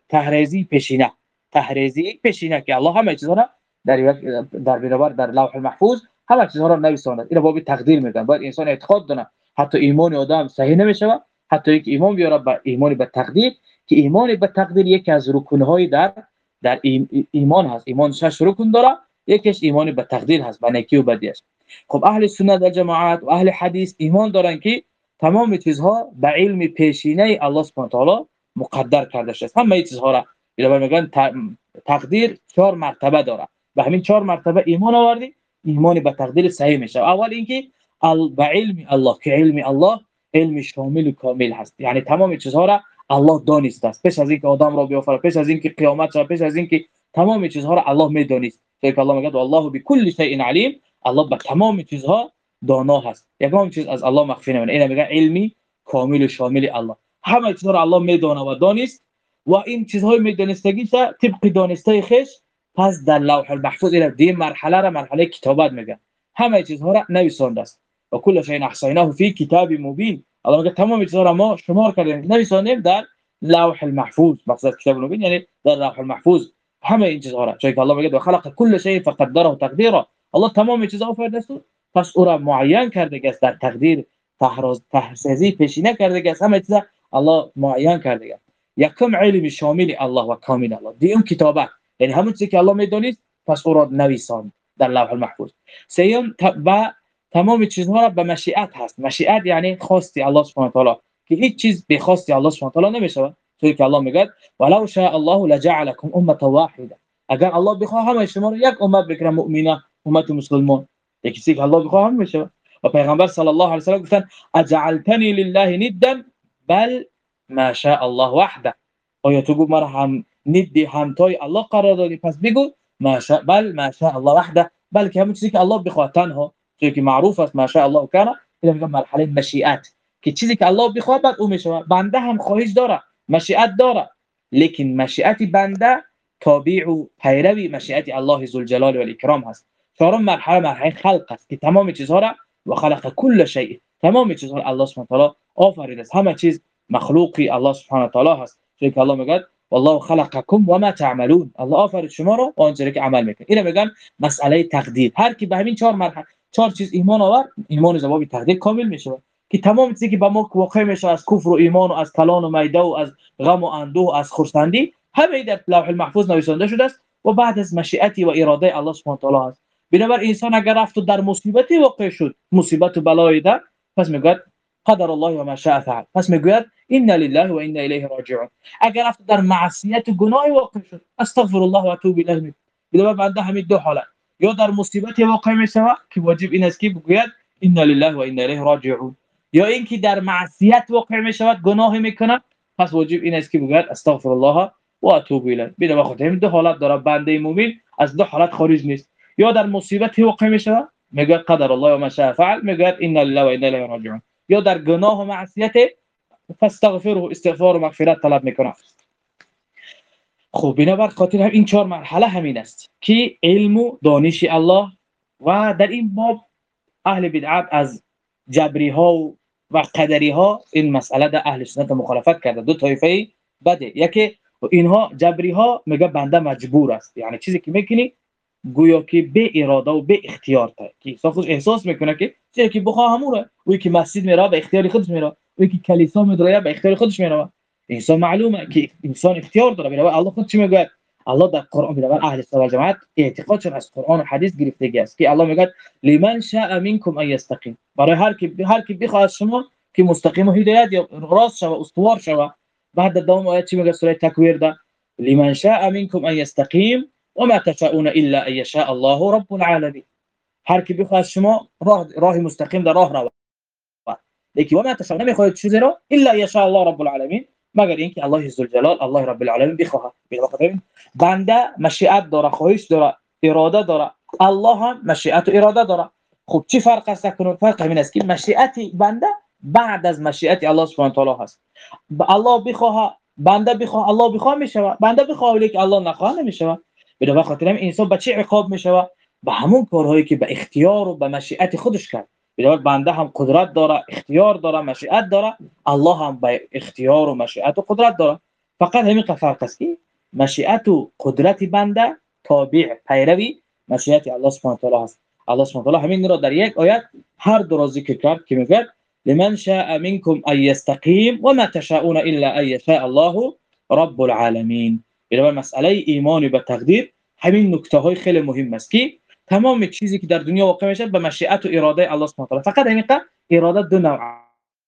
[SPEAKER 1] تحریزی پیشینه. تحریزی پیشینه که الله همه چیزها را در در برابر در لوح المحفوظ همه چیزها را نویساند اینو باب تقدیر میگن باید انسان اعتقاد دونه. حتی ایمان آدم صحیح نمیشه حتی یک ایمان بیاره به ایمان به تقدیر که ایمان به تقدیر یکی از رکنهای در در ایمان هست. ایمان شش رکن داره یکیش ایمان به تقدیر هست به نیکی و بدی است خب اهل سنت و جماعت و اهل حدیث ایمان دارن که تمام چیزها به علم پیشینه الله سبحانه تعالی مقدر کرده شده. همه چیزها را اینا میگن تقدیر چهار مرتبه داره. به همین چهار مرتبه ایمان آوردی ایمان به تقدیر صحیح میشه اول اینکه به علم الله که علم الله علم شامل و کامل هست. یعنی تمام چیزها را الله دانسته است. پیش از اینکه آدم را بیافره پیش از اینکه قیامت شود پیش از اینکه تمام چیزها را الله می‌دانست. که الله میگه الله بكل شيء علیم. الله به تمام چیزها دانا هست. یگام چیز از الله مخفی نمیشه این میگه علمی کامل و شامل الله. همه چیزها را الله می‌دونه و دانست و این چیزهای میدانستگی طبق دانسته خش پس در لوح المحفوظ این دی مرحله را مرحله کتابت میگه همه چیزها را نویسانده است. و کل شیء احصیناه فی کتاب الله میگه تمام چیزها ما شمار کردیم نویساندیم در لوح المحفوظ. مقصد کتاب مبین یعنی در لوح المحفوظ. همه این چیزها را چون که الله میگه خلق کل شیء فقدره تقدیرا الله تمام چیزها آفریده است پس او را معین کرده است در تقدیر تحراز تحسیزی پیشینه کرده است همه چیزا الله معین کرده است یکم علم شامل الله و کامل الله. دیوم کتابت یعنی همون چیزی که الله می‌دونید پس او را نویسان در لوح المحفوظ. سیوم و تمام چیزها را به مشیت هست. مشیت یعنی خواستی الله سبحانه و که هیچ چیز به خواستی الله سبحانه و تعالی نمیشه چون که الله میگه ولو شاء الله لجعلكم امة واحدة. اگر الله بخواه همه شما رو یک امت بکنه مؤمنه امت مسلمان. یکی که الله بخواه هم میشه و پیغمبر صلی الله علیه و سلم گفتن اجعلتنی لله ندا بل ما شاء الله وحده. آیا تو گفت مرا هم ندی همتای الله قرار دادی. پس بگو ما شاء بل ما شاء الله وحده. بلکه همون چیزی که الله بخواد تنها. که معروف است ما شاء الله کان این میگه مرحلة مشیت که چیزی که الله بخواد بعد أو میشه. بنده هم خواهش داره. مشیت داره. لیکن مشیت بنده تابع و پیروی مشیت الله ذوالجلال و الاکرام هست. چهارم مرحله مرحله خلق است که تمام چیزها را و خلق کل شیء. تمام چیزها را الله سبحانه و تعالی آفریده است. همه چیز مخلوقی الله سبحانه و تعالی هست. چون که الله میگه والله خلقکم و ما تعملون. الله آفرید شما را و آنچه که عمل میکنید. اینا میگن مسئله تقدیر. هر کی به همین چهار مرحله چهار چیز ایمان آورد ایمان جواب تقدیر کامل میشه. که تمام چیزی که به ما واقع میشه از کفر و ایمان و از کلان و میده و از غم و اندوه و از خرسندی همه در لوح المحفوظ نوشته شده است و بعد از مشیتی و اراده الله سبحانه و تعالی است بنابر انسان اگر رفت در مصیبتی واقع شد مصیبت و بلای ده پس می‌گوید قدر الله و ما شاء فعل. پس می‌گوید ان لله و انا الیه راجعون اگر رفت در معصیت و گناه واقع شد استغفر الله و اتوب الیه. بنابر بنده همین دو حالت. یا در مصیبتی واقع میشه که واجب این است که بگوید ان لله و انا الیه راجعون. یا اینکه در معصیت واقع می شود گناه می‌کنه پس واجب این است که بگوید استغفر الله و اتوب الیه. بنا خاطر دو حالت داره. بنده مومن از دو حالت خارج نیست. یا در مصیبت واقع می شود میگه قدر الله و ما شاء فعل. میگه ان لله و انا الیه راجعون. یا در گناه و معصیت فاستغفره استغفار و مغفرت طلب می‌کنه خب بنابر خاطر هم این چهار مرحله همین است که علم و دانش الله و در این باب اهل بدعت از جبری ها و و قدری ها این مسئله در اهل سنت مخالفت کرده. دو طایفه بده. یکی اینها جبری ها میگه بنده مجبور است. یعنی چیزی که می‌کنی گویا که به اراده و به اختیار تا که خودش احساس می‌کنه که چیزی که بخواه همونه. وی که مسجد میره به اختیار خودش میره وی که کلیسا میره به اختیار خودش میره که إنسان اختیار داره. میره الله خود چی میگه الله در قرآن میگه أهل سنت جماعت اعتقادشون از قرآن و حدیث گرفتگی است. که الله میگه لمن شاء منکم ان یستقیم. برای هر کی هر کی بخواد شما که مستقیم و هدایت یا راست شوه استوار شوه. بعد در دوم آیه چی میگه؟ سوره تکویر ده. لمن شاء منكم ان يستقيم وما تشاءون الا ان يشاء الله رب العالمين هر کی بخواد شما راه راه مستقیم در راه رو لیکن وما تشاءون نمیخواید چیزی رو الا يشاء الله رب العالمين مگر اینکه الله ذوالجلال الله رب العالمین بخواه بنده مشیت داره خواهش داره اراده داره. الله هم مشیت و اراده داره. خب چی فرق است؟ کنون فرق همین است که مشیت بنده بعد از مشیت الله سبحانه تعالی هست. الله بخواه بنده بخواه الله بخواه میشه بنده بخواه ولی الله نخواه نمیشه به خاطر همین انسان به چی عقاب میشه به همون کارهایی که به اختیار و به مشیت خودش کرد. بنابر بنده هم قدرت داره اختیار داره مشیت داره الله هم به اختیار و مشیت و قدرت داره فقط همین فرق است که مشیت و قدرت بنده تابع پیروی مشیت الله سبحانه و تعالی است الله سبحانه و تعالی همین را در یک آیت هر دو را ذکر کرد که میگه لمن شاء منكم ان يستقيم وما تشاءون الا ان يشاء الله رب العالمین بنابر مسئله ایمان به تقدیر همین نکته های خیلی مهم است که تمام چیزی که در دنیا واقع میشه به مشیت و اراده الله سبحانه و تعالی فقط همین اراده دو نوع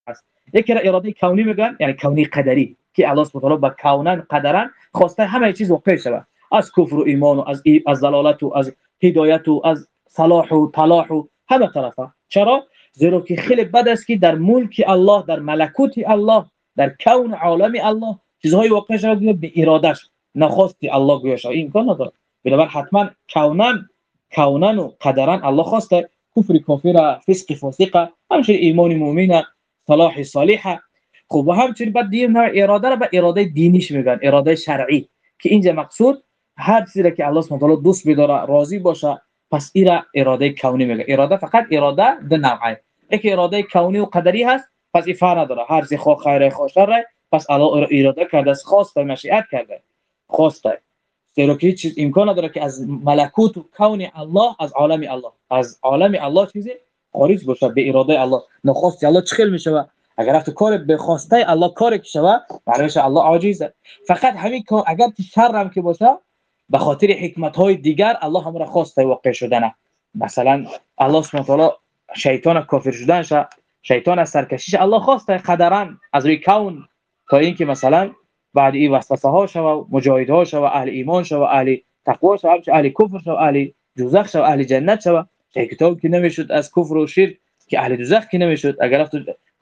[SPEAKER 1] است. یکی را اراده کونی میگن یعنی کونی قدری که الله سبحانه و تعالی با کونن قدرن خواسته همه چیز واقع شود. از کفر و ایمان و از از ضلالت و از هدایت و از صلاح و طلاح و همه طرفه چرا؟ زیرا که خیلی بد است که در ملک الله در ملکوت الله در کون عالم الله چیزهای واقع شود به ارادش نخواستی الله گویا این کار نداره. بنابر حتما کونن کونن و قدرن الله خواسته کفر کافر فسق فاسق همچنین ایمان مؤمن صلاح صالح خب و همچنین بعد دیگه اراده را به اراده دینیش میگن اراده شرعی. که اینجا مقصود هر چیزی که الله سبحانه و دوست بداره راضی باشه پس ایرا اراده کونی میگه. اراده فقط اراده دو نوعه. یک اراده کونی و قدری هست پس ایفا نداره. هر چیز خو خیر خو شر پس الله اراده کرده است خواسته مشیت کرده خواسته. زیرا که چیز امکان نداره که از ملکوت و کون الله از عالم الله. از عالم الله چیزی خارج باشه به اراده الله. نخواست الله چخیل میشه اگر رفت کار به خواسته الله کار که شوه معنیش الله عاجزه. فقط همین کار اگر شر هم که باشه به خاطر حکمت های دیگر الله هم را خواسته واقع شدنه. مثلا الله سبحانه و تعالی شیطان کافر شدنش شیطان از سرکشیش الله خواسته قدرن از روی کون. تا اینکه مثلا بعد این وسوسه ها شو مجاهد ها شو اهل ایمان شو اهل تقوا شو اهل کفر شو اهل دوزخ شو اهل جنت شو کتاب که نمی‌شد از کفر و شرک که اهل دوزخ که نمی‌شد؟ اگر رفت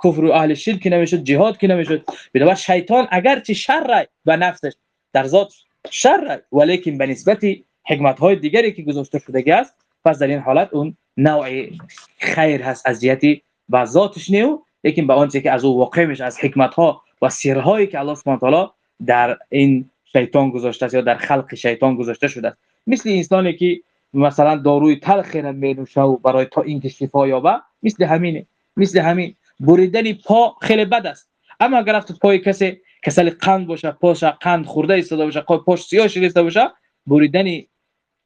[SPEAKER 1] کفر و اهل شرک که نمی‌شد؟ جهاد که نمی‌شد؟ بنابر شیطان اگر چه شر به نفسش در ذات شر ولیکن به نسبت حکمت های دیگری که گذاشته شده است پس در این حالت اون نوع خیر هست از جهتی به ذاتش نیو لیکن به آنچه که از او واقع میشه از حکمت ها و سرهایی که الله سبحانه تعالی در این شیطان گذاشته یا در خلق شیطان گذاشته شده است. مثل انسانی که مثلا داروی تلخ را نوشه و برای تا اینکه شفا یابه مثل همینه. مثل همین. بریدن پا خیلی بد است. اما اگر رفت پای کسی کسل قند باشه پاش قند خورده ایستاده باشه پاش سیاه شده باشه بریدن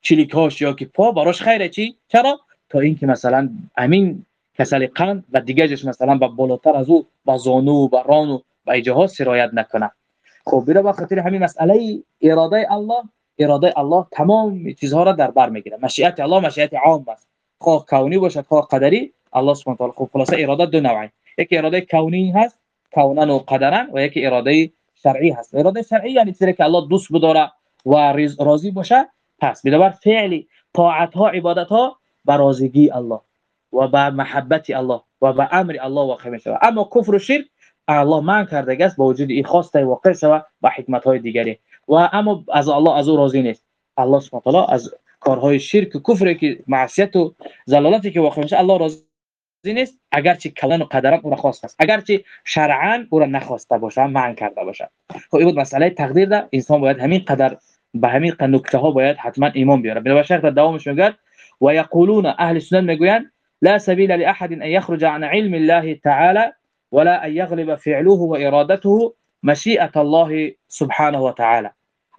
[SPEAKER 1] چلیکاش یا که پا براش خیره. چی؟ چرا؟ تا اینکه مثلا امین کسل قند و دیگهش مثلا با بالاتر از او با زانو و با ران و با ایجاها سرایت نکنه. خب برای با خاطر همین مسئله اراده الله اراده الله تمام چیزها را در بر می‌گیره. مشیت الله مشیت عام است. خواه کونی باشد خواه قدری. الله سبحانه و تعالی خب خلاصه اراده دو نوعه. یک اراده کونی هست کونن و قدرن و یک اراده شرعی هست. اراده شرعی یعنی چیزی که الله دوست بداره و راضی باشه پس. بدبر فعلی طاعت ها عبادت ها به الله و به محبت الله و به امر الله واقع میشه اما کفر و شرک الله من کرده است با وجود این خواسته واقع شوه با حکمت های دیگری. و اما از الله از او راضی نیست. الله سبحانه تعالی از کارهای شرک و کفر که معصیت و ضلالتی که واقع میشه الله راضی نیست. اگرچه کلن و قدرن او را خواسته است. اگرچه شرعا او را نخواسته باشه من کرده باشه خب این بود مسئله تقدیر ده انسان باید همین قدر به همین نکته ها باید حتما ایمان بیاره. بنابراین شیخ در دوامش میگه و یقولون اهل سنت می‌گویند لا سبيل لاحد ان يخرج عن علم الله تعالى ولا أن يغلب فعله وإرادته مشيئة الله سبحانه وتعالى.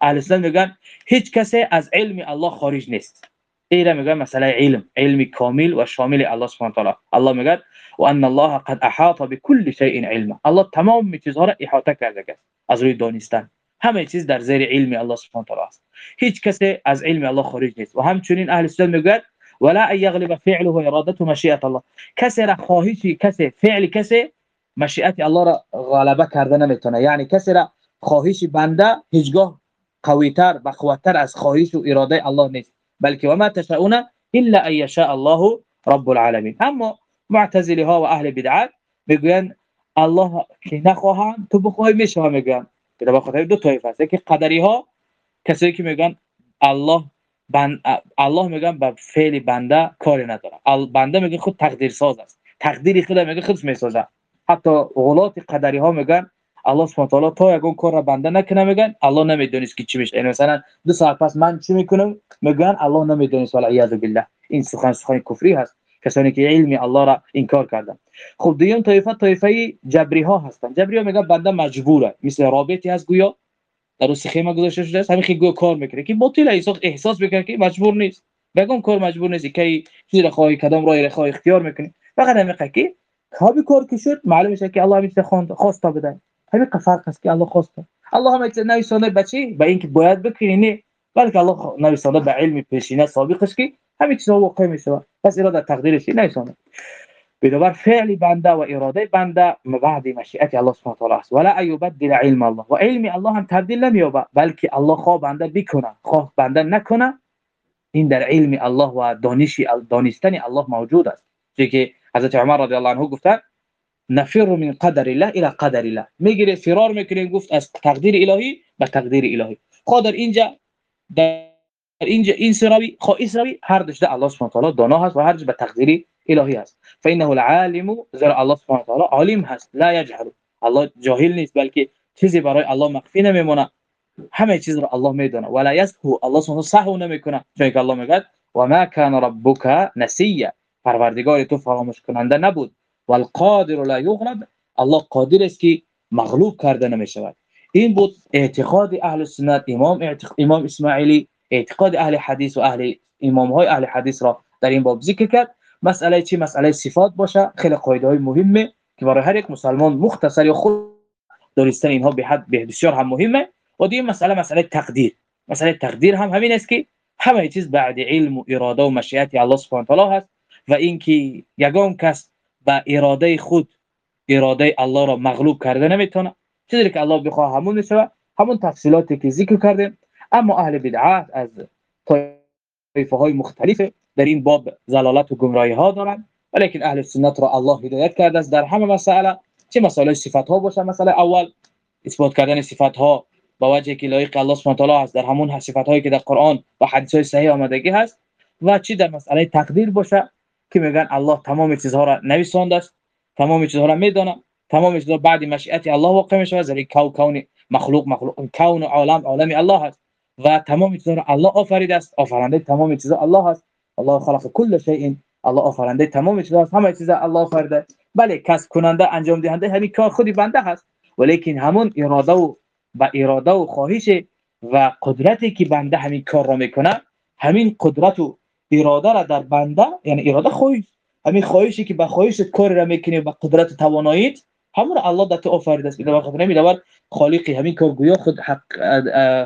[SPEAKER 1] أهل سنت میگن هیچ کسی از علم الله خارج نیست. اینا میگن مسئله علم علم کامل و شامل الله سبحانه و تعالی. الله میگه و ان الله قد احاط بكل شيء علما. الله تمام چیزها را احاطه کرده است همه چیز در زیر علم الله سبحانه تعالی است. هیچ کسی از علم الله خارج نیست. و همچنین أهل سنت میگن ولا يغلب فعله و ارادته مشیئه الله. کسی را خواهشی کسی فعل کسی مشیت الله را غلبه کرده نمی‌تونه. یعنی کسی را خواهش بنده هیچگاه قویتر و قوتر از خواهش و اراده الله نیست. بلکه و ما تشاؤون الا ان یشاء الله رب العالمین. اما معتزلی ها و اهل بدعت می‌گویند الله که نخواهند تو بخوای میشه میگن به خاطر دو طایفه است. که قدری ها کسایی که میگن الله بند الله میگن به فعل بنده کاری نداره. بنده میگه خود تقدیر ساز است. تقدیر خود میگه خود می‌سازه حتی غلات قدری ها میگن الله سبحانه تعالی تا یگون کار را بنده نکنه میگن الله نمی‌دونست که چی میشه. یعنی مثلا دو ساعت پس من چی می‌کنم؟ میگن الله نمی‌دونست ولی عیاذ بالله. این سخن سخن کفری هست. کسانی که علم الله را انکار کردن. خب دیگه طایفه طایفه جبری ها هستن. جبری ها میگن بنده مجبوره. مثل رابطی هست گویا. در اون خیمه گذاشته شده است. همین خیلی کار می‌کنه. که باطل احساس احساس می‌کنه که مجبور نیست. بگم کار مجبور نیست. که چیز را خواهی کدام را اختیار می‌کنی فقط همین که کابی کار که شد معلومه که الله میشه خواند خواست بده همین فرق است که الله خواسته الله هم نویسانده بچی به اینکه باید بکنی بلکه الله نویسانده به علم پیشینه سابقش که همین چیزا واقع میشه پس اراده تقدیرش نویسانده بدبر فعل بنده و اراده بنده بعد مشیت الله سبحانه و تعالی است ولا ایبدل علم الله و علم الله هم تبدیل نمیابه بلکه الله خواه بنده بکنه خواه بنده نکنه این در علم الله و دانش دانستن الله موجود است که حضرت عمر رضی الله عنه گفتن نفر من قدر الله إلى قدر الله. میگیره فرار میکنه گفت از تقدیر الهی به تقدیر الهی خود در اینجا در اینجا این سراوی خو اسراوی هر دشته الله سبحانه و تعالی دانا هست و هر به تقدیر الهی است فإنه العالم زر الله سبحانه و تعالی عالم هست لا یجهل الله جاهل نیست بلکه چیزی برای الله مخفی نمیمونه. همه چیز رو الله میدونه. ولا یسهو الله سبحانه سهو نمیکنه. چون که الله میگه و ما کان ربک نسیا. پروردگار تو فراموش کننده نبود. والقادر لا یغلب. الله قادر است که مغلوب کرده نمی‌شود. این بود اعتقاد اهل سنت امام امام اسماعیلی اعتقاد اهل حدیث و اهل امام های اهل حدیث را در این باب ذکر کرد. مسئله چی؟ مسئله صفات باشه. خیلی قاعده های مهمه که برای هر یک مسلمان مختصر یا خود دانستن اینها به حد بسیار هم مهمه. و دیگه مسئله مسئله تقدیر. مسئله تقدیر هم همین است که همه چیز بعد علم و اراده و مشیت الله سبحانه و تعالی هست. و اینکه یگان کس با اراده خود اراده الله را مغلوب کرده نمی‌تونه. چیزی که الله بخواه همون میشه همون تفصیلاتی که ذکر کردیم. اما اهل بدعات از طایفه های مختلف در این باب زلالت و گمراهی ها دارن. ولیکن اهل سنت را الله هدایت کرده است در همه مسئله چه مسئله صفات ها باشه؟ مثلا اول اثبات کردن صفات ها با وجه که لایق الله سبحانه تعالی است در همون صفات هایی که در قرآن و حدیث های صحیح آمدگی هست. و چی در مسئله تقدیر باشه؟ که میگن الله تمام چیزها را نویسانده است تمام چیزها را می‌دونه تمام چیزها بعد مشیت الله واقع میشه زیر کو کون مخلوق مخلوق کون عالم عالم الله است. و تمام چیزها را الله آفریده است. آفرینده تمام چیزها الله است. الله خلق کل شیء. الله آفرینده تمام چیزها است. همه چیزها الله آفریده. بله کسب کننده انجام دهنده همین کار خودی بنده هست. ولیکن همون اراده و با اراده و خواهش و قدرتی که بنده همین کار را می‌کنه همین قدرت و اراده را در بنده یعنی اراده خواهش همین خواهشی که به خواهشت کار را می‌کنی با قدرت تواناییت همون الله در تو آفریده است. به خاطر همین دور خالق همین کار گویا خود حق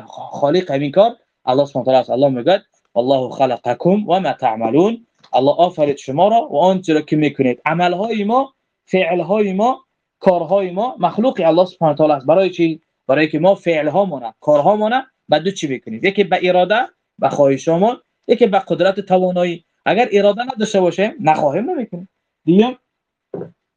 [SPEAKER 1] خالق همین کار. الله سبحانه و تعالی الله میگه والله و ما تعملون. الله آفرید شما را و آنچه را که می‌کنید. عمل های ما فعل های ما کارهای ما مخلوق الله سبحانه و تعالی است. برای چی؟ برای که ما فعل هامون کارهامون بعد دو چی می‌کنید یکی به اراده به خواهشمون یکی به قدرت توانایی. اگر اراده نداشته باشیم نخواهیم نمی‌کنیم دیگه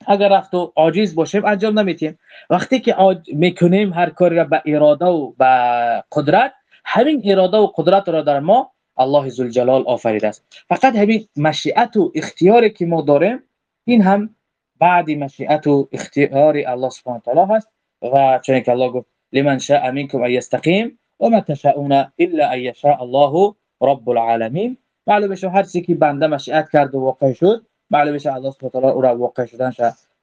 [SPEAKER 1] اگر رفت و عاجز باشیم انجام نمیتیم وقتی که می‌کنیم هر کاری را به اراده و به قدرت همین اراده و قدرت را در ما الله ذوالجلال آفریده است. فقط همین مشیت و اختیاری که ما داریم این هم بعد مشیت و اختیار الله سبحانه تعالی هست. و چون که الله گفت لمن شاء منكم ان يستقيم وما تشاءون الا ان يشاء الله رب العالمین معلومه شو هر چیزی که بنده مشیت کرد و واقع شد معلومه شو الله سبحانه و او را واقع شدنش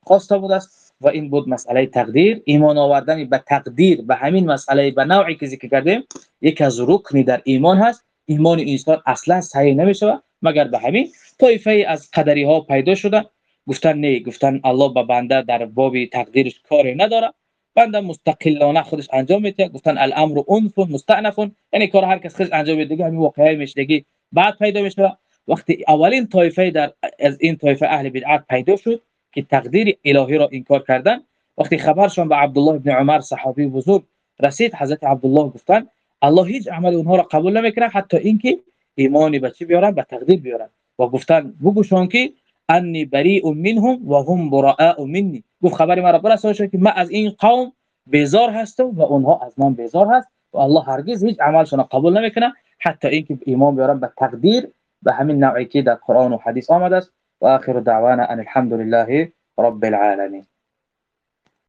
[SPEAKER 1] خواسته بود است. و این بود مسئله تقدیر. ایمان آوردن به تقدیر به همین مسئله به نوعی که ذکر کردیم یک از رکنی در ایمان هست. ایمان انسان اصلا صحیح نمیشه مگر به همین؟ طایفه از قدری ها پیدا شده گفتن نه گفتن الله به بنده در باب تقدیرش کاری نداره. بنده مستقلانه خودش انجام میده. گفتن الامر انف مستعنف. یعنی کار هر کس خودش انجام میده. همین واقعه میشه بعد پیدا میشه. وقتی اولین طایفه در از این طایفه اهل بدعت پیدا شد که تقدیر الهی را انکار کردن. وقتی خبرشون به عبدالله ابن عمر صحابی بزرگ رسید حضرت عبدالله گفتن الله هیچ عمل اونها را قبول نمی‌کنه حتی اینکه ایمانی به چی بیارن؟ به تقدیر بیارن. و گفتن بگوشون که انی بریء منهم و هم براء منی. گفت خبری مرا برسون که من از این قوم بیزار هستم و اونها از من بیزار هست و الله هرگز هیچ عملشون قبول نمی‌کنه. حتی اینکه ایمان بیارن به تقدیر به همین نوعی که در قرآن و حدیث آمده است. و آخر دعوانا ان الحمد لله رب العالمین.